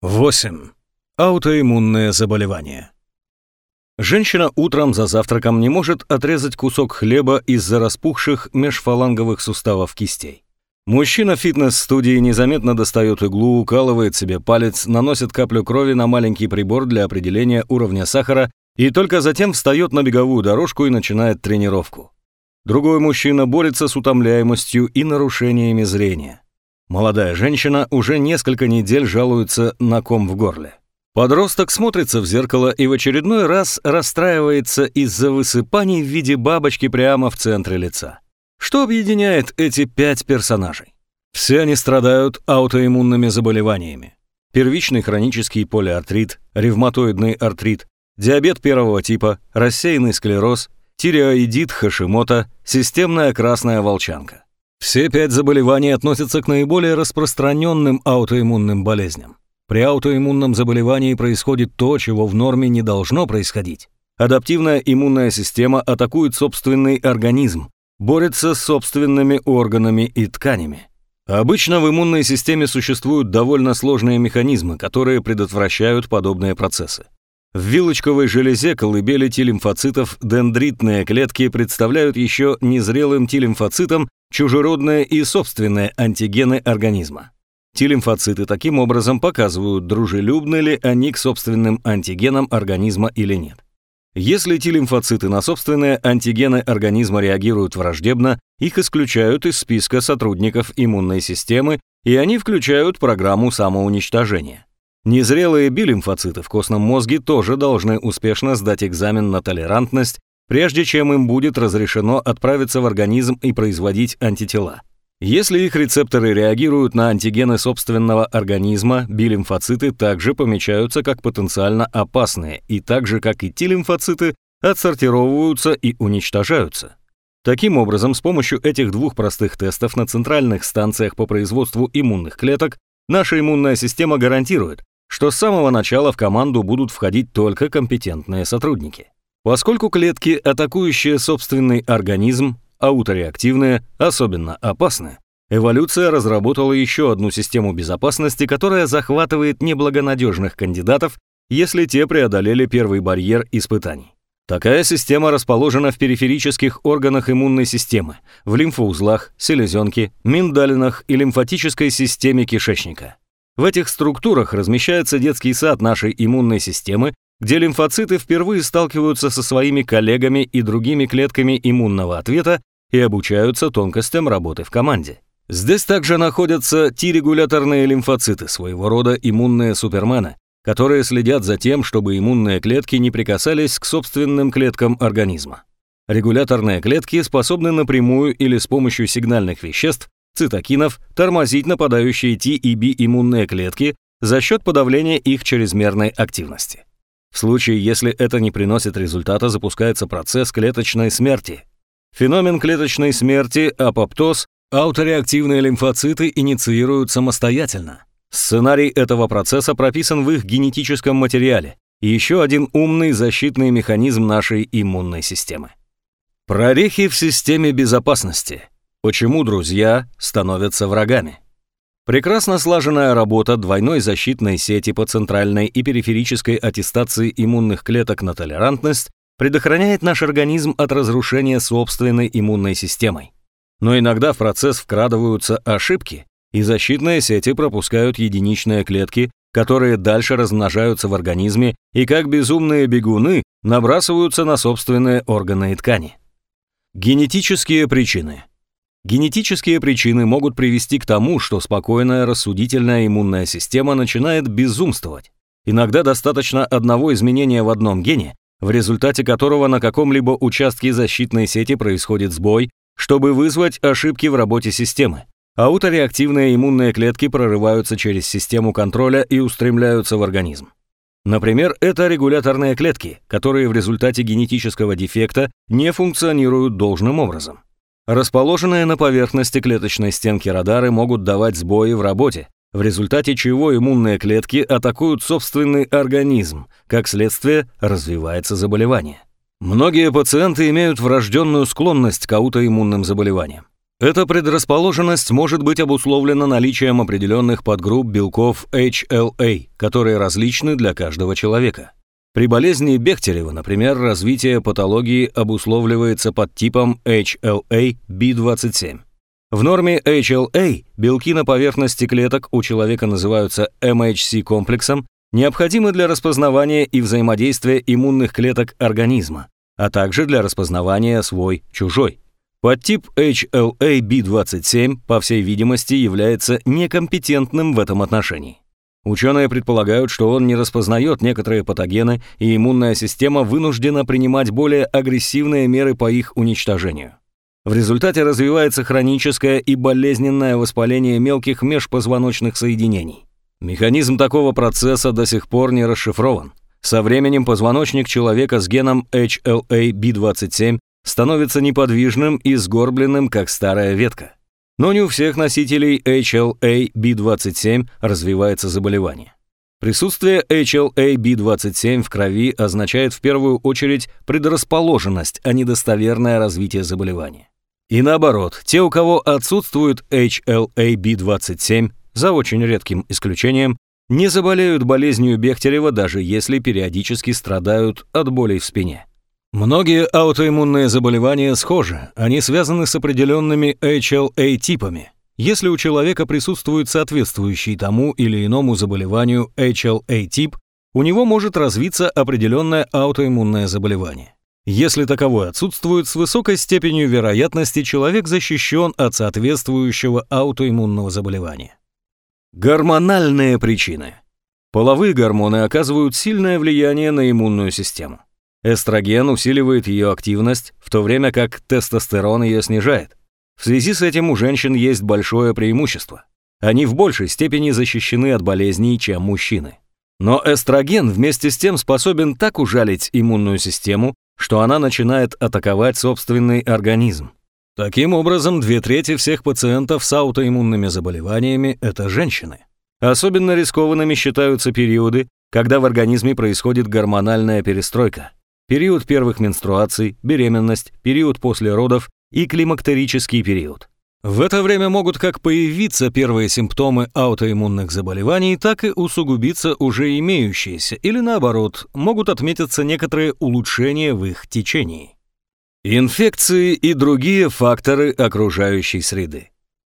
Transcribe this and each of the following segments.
8. Аутоиммунные заболевания. Женщина утром за завтраком не может отрезать кусок хлеба из-за распухших межфаланговых суставов кистей. Мужчина в фитнес-студии незаметно достает иглу, укалывает себе палец, наносит каплю крови на маленький прибор для определения уровня сахара и только затем встает на беговую дорожку и начинает тренировку. Другой мужчина борется с утомляемостью и нарушениями зрения. Молодая женщина уже несколько недель жалуется на ком в горле. Подросток смотрится в зеркало и в очередной раз расстраивается из-за высыпаний в виде бабочки прямо в центре лица. Что объединяет эти пять персонажей? Все они страдают аутоиммунными заболеваниями. Первичный хронический полиартрит, ревматоидный артрит, диабет первого типа, рассеянный склероз, тиреоидит Хашимота, системная красная волчанка. Все пять заболеваний относятся к наиболее распространенным аутоиммунным болезням. При аутоиммунном заболевании происходит то, чего в норме не должно происходить. Адаптивная иммунная система атакует собственный организм, борется с собственными органами и тканями. Обычно в иммунной системе существуют довольно сложные механизмы, которые предотвращают подобные процессы. В вилочковой железе колыбели Т-лимфоцитов дендритные клетки представляют еще незрелым Т-лимфоцитам чужеродные и собственные антигены организма. Т-лимфоциты таким образом показывают, дружелюбны ли они к собственным антигенам организма или нет. Если Т-лимфоциты на собственные антигены организма реагируют враждебно, их исключают из списка сотрудников иммунной системы, и они включают программу самоуничтожения. Незрелые билимфоциты в костном мозге тоже должны успешно сдать экзамен на толерантность прежде чем им будет разрешено отправиться в организм и производить антитела. Если их рецепторы реагируют на антигены собственного организма, билимфоциты также помечаются как потенциально опасные и так же, как и Т-лимфоциты, отсортировываются и уничтожаются. Таким образом, с помощью этих двух простых тестов на центральных станциях по производству иммунных клеток наша иммунная система гарантирует, что с самого начала в команду будут входить только компетентные сотрудники. Поскольку клетки, атакующие собственный организм, аутореактивные, особенно опасны, эволюция разработала еще одну систему безопасности, которая захватывает неблагонадежных кандидатов, если те преодолели первый барьер испытаний. Такая система расположена в периферических органах иммунной системы, в лимфоузлах, селезенке, миндалинах и лимфатической системе кишечника. В этих структурах размещается детский сад нашей иммунной системы, где лимфоциты впервые сталкиваются со своими коллегами и другими клетками иммунного ответа и обучаются тонкостям работы в команде. Здесь также находятся Т-регуляторные лимфоциты, своего рода иммунные супермены, которые следят за тем, чтобы иммунные клетки не прикасались к собственным клеткам организма. Регуляторные клетки способны напрямую или с помощью сигнальных веществ, цитокинов, тормозить нападающие Т и Б иммунные клетки за счет подавления их чрезмерной активности. В случае, если это не приносит результата, запускается процесс клеточной смерти. Феномен клеточной смерти, апоптоз, аутореактивные лимфоциты инициируют самостоятельно. Сценарий этого процесса прописан в их генетическом материале. Еще один умный защитный механизм нашей иммунной системы. Прорехи в системе безопасности. Почему друзья становятся врагами? Прекрасно слаженная работа двойной защитной сети по центральной и периферической аттестации иммунных клеток на толерантность предохраняет наш организм от разрушения собственной иммунной системой. Но иногда в процесс вкрадываются ошибки, и защитные сети пропускают единичные клетки, которые дальше размножаются в организме и как безумные бегуны набрасываются на собственные органы и ткани. Генетические причины – Генетические причины могут привести к тому, что спокойная рассудительная иммунная система начинает безумствовать. Иногда достаточно одного изменения в одном гене, в результате которого на каком-либо участке защитной сети происходит сбой, чтобы вызвать ошибки в работе системы. Аутореактивные иммунные клетки прорываются через систему контроля и устремляются в организм. Например, это регуляторные клетки, которые в результате генетического дефекта не функционируют должным образом. Расположенные на поверхности клеточной стенки радары могут давать сбои в работе, в результате чего иммунные клетки атакуют собственный организм, как следствие развивается заболевание. Многие пациенты имеют врожденную склонность к аутоиммунным заболеваниям. Эта предрасположенность может быть обусловлена наличием определенных подгрупп белков HLA, которые различны для каждого человека. При болезни Бехтерева, например, развитие патологии обусловливается подтипом HLA-B27. В норме HLA белки на поверхности клеток у человека называются MHC-комплексом, необходимы для распознавания и взаимодействия иммунных клеток организма, а также для распознавания свой-чужой. Подтип HLA-B27, по всей видимости, является некомпетентным в этом отношении. Ученые предполагают, что он не распознает некоторые патогены, и иммунная система вынуждена принимать более агрессивные меры по их уничтожению. В результате развивается хроническое и болезненное воспаление мелких межпозвоночных соединений. Механизм такого процесса до сих пор не расшифрован. Со временем позвоночник человека с геном HLA-B27 становится неподвижным и сгорбленным, как старая ветка. Но не у всех носителей HLA-B27 развивается заболевание. Присутствие HLA-B27 в крови означает в первую очередь предрасположенность, а не достоверное развитие заболевания. И наоборот, те, у кого отсутствует HLA-B27, за очень редким исключением, не заболеют болезнью Бехтерева, даже если периодически страдают от болей в спине. Многие аутоиммунные заболевания схожи, они связаны с определенными HLA-типами. Если у человека присутствует соответствующий тому или иному заболеванию HLA-тип, у него может развиться определенное аутоиммунное заболевание. Если таковое отсутствует, с высокой степенью вероятности человек защищен от соответствующего аутоиммунного заболевания. Гормональные причины. Половые гормоны оказывают сильное влияние на иммунную систему. Эстроген усиливает ее активность, в то время как тестостерон ее снижает. В связи с этим у женщин есть большое преимущество. Они в большей степени защищены от болезней, чем мужчины. Но эстроген вместе с тем способен так ужалить иммунную систему, что она начинает атаковать собственный организм. Таким образом, две трети всех пациентов с аутоиммунными заболеваниями – это женщины. Особенно рискованными считаются периоды, когда в организме происходит гормональная перестройка период первых менструаций, беременность, период после родов и климактерический период. В это время могут как появиться первые симптомы аутоиммунных заболеваний, так и усугубиться уже имеющиеся, или наоборот, могут отметиться некоторые улучшения в их течении. Инфекции и другие факторы окружающей среды.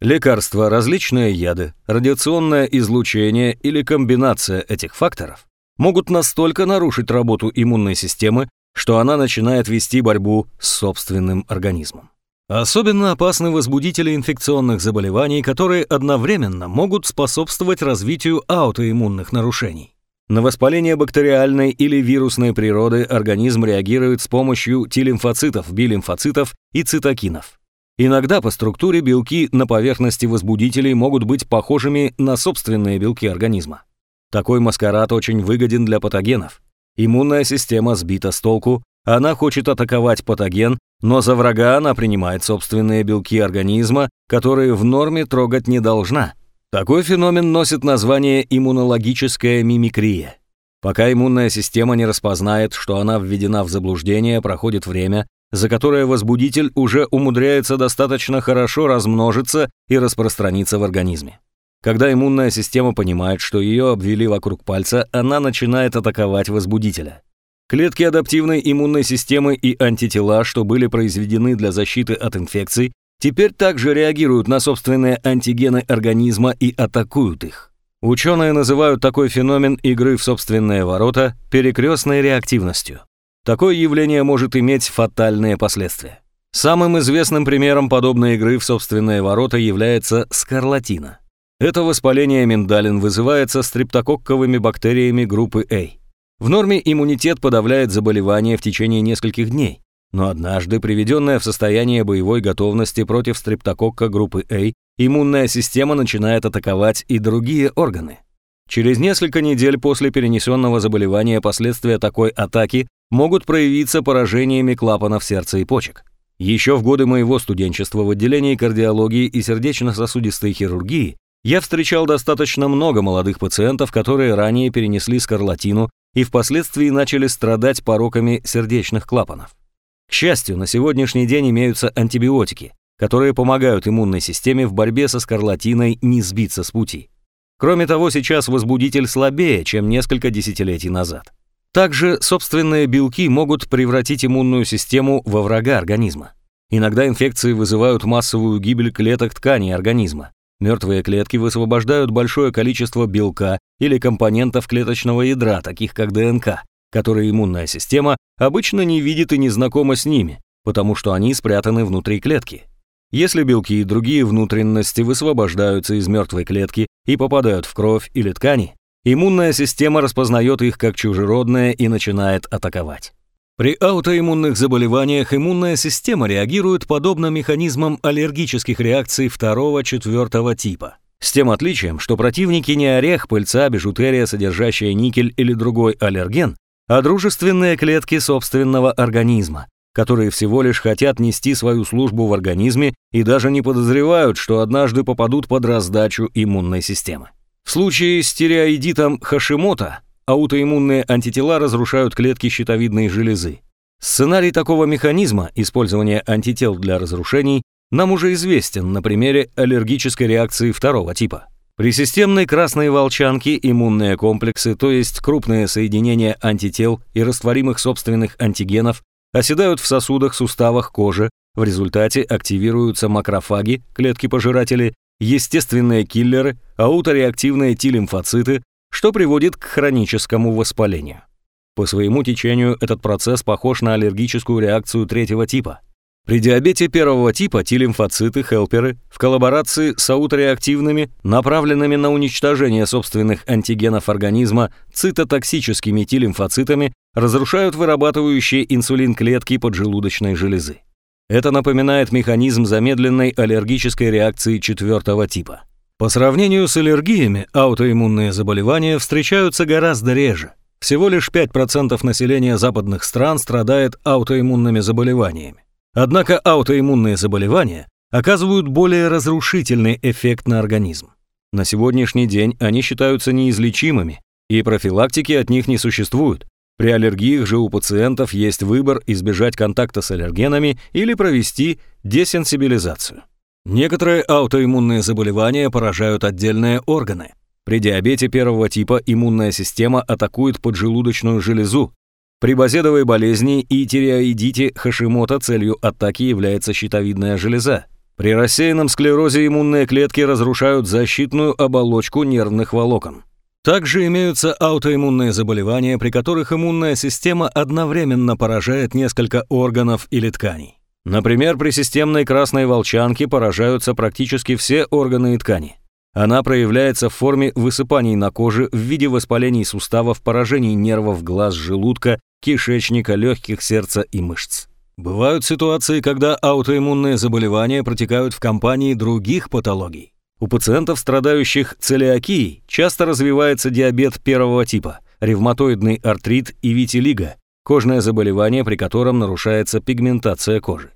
Лекарства, различные яды, радиационное излучение или комбинация этих факторов могут настолько нарушить работу иммунной системы, что она начинает вести борьбу с собственным организмом. Особенно опасны возбудители инфекционных заболеваний, которые одновременно могут способствовать развитию аутоиммунных нарушений. На воспаление бактериальной или вирусной природы организм реагирует с помощью Т-лимфоцитов, Б-лимфоцитов и цитокинов. Иногда по структуре белки на поверхности возбудителей могут быть похожими на собственные белки организма. Такой маскарад очень выгоден для патогенов. Иммунная система сбита с толку, она хочет атаковать патоген, но за врага она принимает собственные белки организма, которые в норме трогать не должна. Такой феномен носит название иммунологическая мимикрия. Пока иммунная система не распознает, что она введена в заблуждение, проходит время, за которое возбудитель уже умудряется достаточно хорошо размножиться и распространиться в организме. Когда иммунная система понимает, что ее обвели вокруг пальца, она начинает атаковать возбудителя. Клетки адаптивной иммунной системы и антитела, что были произведены для защиты от инфекций, теперь также реагируют на собственные антигены организма и атакуют их. Ученые называют такой феномен игры в собственные ворота перекрестной реактивностью. Такое явление может иметь фатальные последствия. Самым известным примером подобной игры в собственные ворота является скарлатина. Это воспаление миндалин вызывается стрептококковыми бактериями группы А. В норме иммунитет подавляет заболевание в течение нескольких дней, но однажды, приведенная в состояние боевой готовности против стрептококка группы А, иммунная система начинает атаковать и другие органы. Через несколько недель после перенесенного заболевания последствия такой атаки могут проявиться поражениями клапанов сердца и почек. Еще в годы моего студенчества в отделении кардиологии и сердечно-сосудистой хирургии я встречал достаточно много молодых пациентов, которые ранее перенесли скарлатину и впоследствии начали страдать пороками сердечных клапанов. К счастью, на сегодняшний день имеются антибиотики, которые помогают иммунной системе в борьбе со скарлатиной не сбиться с пути. Кроме того, сейчас возбудитель слабее, чем несколько десятилетий назад. Также собственные белки могут превратить иммунную систему во врага организма. Иногда инфекции вызывают массовую гибель клеток тканей организма. Мертвые клетки высвобождают большое количество белка или компонентов клеточного ядра, таких как ДНК, которые иммунная система обычно не видит и не знакома с ними, потому что они спрятаны внутри клетки. Если белки и другие внутренности высвобождаются из мертвой клетки и попадают в кровь или ткани, иммунная система распознает их как чужеродное и начинает атаковать. При аутоиммунных заболеваниях иммунная система реагирует подобно механизмам аллергических реакций второго-четвертого типа. С тем отличием, что противники не орех, пыльца, бижутерия, содержащая никель или другой аллерген, а дружественные клетки собственного организма, которые всего лишь хотят нести свою службу в организме и даже не подозревают, что однажды попадут под раздачу иммунной системы. В случае с тиреоидитом Хашимота аутоиммунные антитела разрушают клетки щитовидной железы. Сценарий такого механизма использования антител для разрушений нам уже известен на примере аллергической реакции второго типа. При системной красной волчанке иммунные комплексы, то есть крупные соединения антител и растворимых собственных антигенов, оседают в сосудах, суставах, кожи, в результате активируются макрофаги, клетки-пожиратели, естественные киллеры, аутореактивные Т-лимфоциты, что приводит к хроническому воспалению. По своему течению этот процесс похож на аллергическую реакцию третьего типа. При диабете первого типа Т-лимфоциты, хелперы, в коллаборации с аутореактивными, направленными на уничтожение собственных антигенов организма цитотоксическими Т-лимфоцитами, разрушают вырабатывающие инсулин клетки поджелудочной железы. Это напоминает механизм замедленной аллергической реакции четвертого типа. По сравнению с аллергиями, аутоиммунные заболевания встречаются гораздо реже. Всего лишь 5% населения западных стран страдает аутоиммунными заболеваниями. Однако аутоиммунные заболевания оказывают более разрушительный эффект на организм. На сегодняшний день они считаются неизлечимыми, и профилактики от них не существует. При аллергиях же у пациентов есть выбор избежать контакта с аллергенами или провести десенсибилизацию. Некоторые аутоиммунные заболевания поражают отдельные органы. При диабете первого типа иммунная система атакует поджелудочную железу, при базедовой болезни и тиреоидите Хашимота целью атаки является щитовидная железа. При рассеянном склерозе иммунные клетки разрушают защитную оболочку нервных волокон. Также имеются аутоиммунные заболевания, при которых иммунная система одновременно поражает несколько органов или тканей. Например, при системной красной волчанке поражаются практически все органы и ткани. Она проявляется в форме высыпаний на коже в виде воспалений суставов, поражений нервов, глаз, желудка кишечника, легких, сердца и мышц. Бывают ситуации, когда аутоиммунные заболевания протекают в компании других патологий. У пациентов, страдающих целиакией, часто развивается диабет первого типа, ревматоидный артрит и витилиго, кожное заболевание, при котором нарушается пигментация кожи.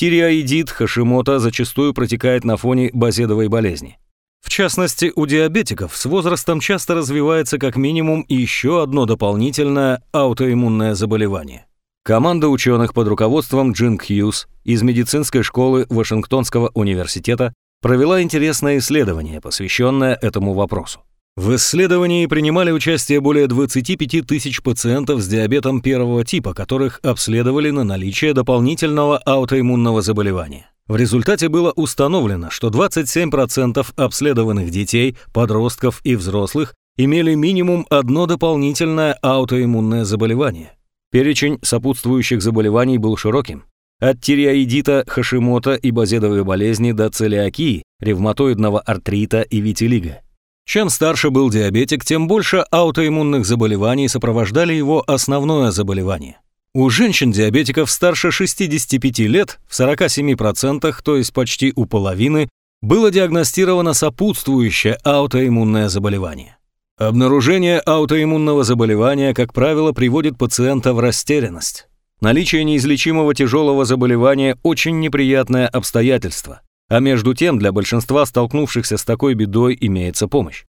Тиреоидит Хашимота зачастую протекает на фоне базедовой болезни. В частности, у диабетиков с возрастом часто развивается как минимум еще одно дополнительное аутоиммунное заболевание. Команда ученых под руководством Джин Хьюз из медицинской школы Вашингтонского университета провела интересное исследование, посвященное этому вопросу. В исследовании принимали участие более 25 тысяч пациентов с диабетом первого типа, которых обследовали на наличие дополнительного аутоиммунного заболевания. В результате было установлено, что 27% обследованных детей, подростков и взрослых имели минимум одно дополнительное аутоиммунное заболевание. Перечень сопутствующих заболеваний был широким. От тиреоидита Хашимота и базедовой болезни до целиакии, ревматоидного артрита и витилиго. Чем старше был диабетик, тем больше аутоиммунных заболеваний сопровождали его основное заболевание. У женщин-диабетиков старше 65 лет в 47%, то есть почти у половины, было диагностировано сопутствующее аутоиммунное заболевание. Обнаружение аутоиммунного заболевания, как правило, приводит пациента в растерянность. Наличие неизлечимого тяжелого заболевания – очень неприятное обстоятельство, а между тем для большинства столкнувшихся с такой бедой имеется помощь.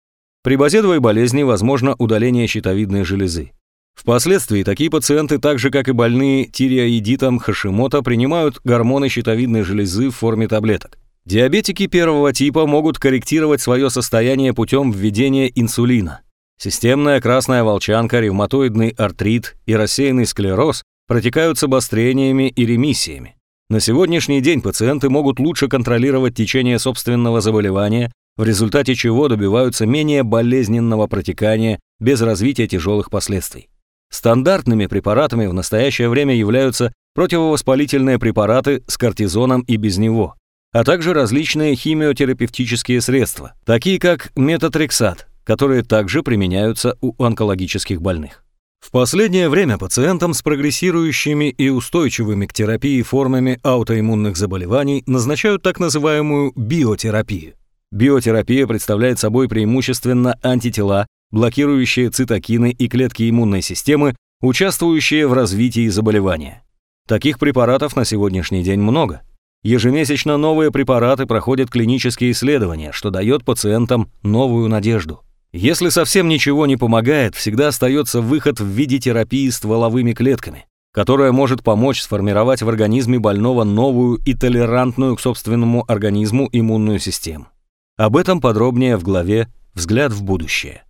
При базедовой болезни возможно удаление щитовидной железы. Впоследствии такие пациенты, так же как и больные тиреоидитом Хашимота, принимают гормоны щитовидной железы в форме таблеток. Диабетики первого типа могут корректировать свое состояние путем введения инсулина. Системная красная волчанка, ревматоидный артрит и рассеянный склероз протекают с обострениями и ремиссиями. На сегодняшний день пациенты могут лучше контролировать течение собственного заболевания, в результате чего добиваются менее болезненного протекания без развития тяжелых последствий. Стандартными препаратами в настоящее время являются противовоспалительные препараты с кортизоном и без него, а также различные химиотерапевтические средства, такие как метатрексат, которые также применяются у онкологических больных. В последнее время пациентам с прогрессирующими и устойчивыми к терапии формами аутоиммунных заболеваний назначают так называемую биотерапию. Биотерапия представляет собой преимущественно антитела, блокирующие цитокины и клетки иммунной системы, участвующие в развитии заболевания. Таких препаратов на сегодняшний день много. Ежемесячно новые препараты проходят клинические исследования, что дает пациентам новую надежду. Если совсем ничего не помогает, всегда остается выход в виде терапии стволовыми клетками, которая может помочь сформировать в организме больного новую и толерантную к собственному организму иммунную систему. Об этом подробнее в главе «Взгляд в будущее».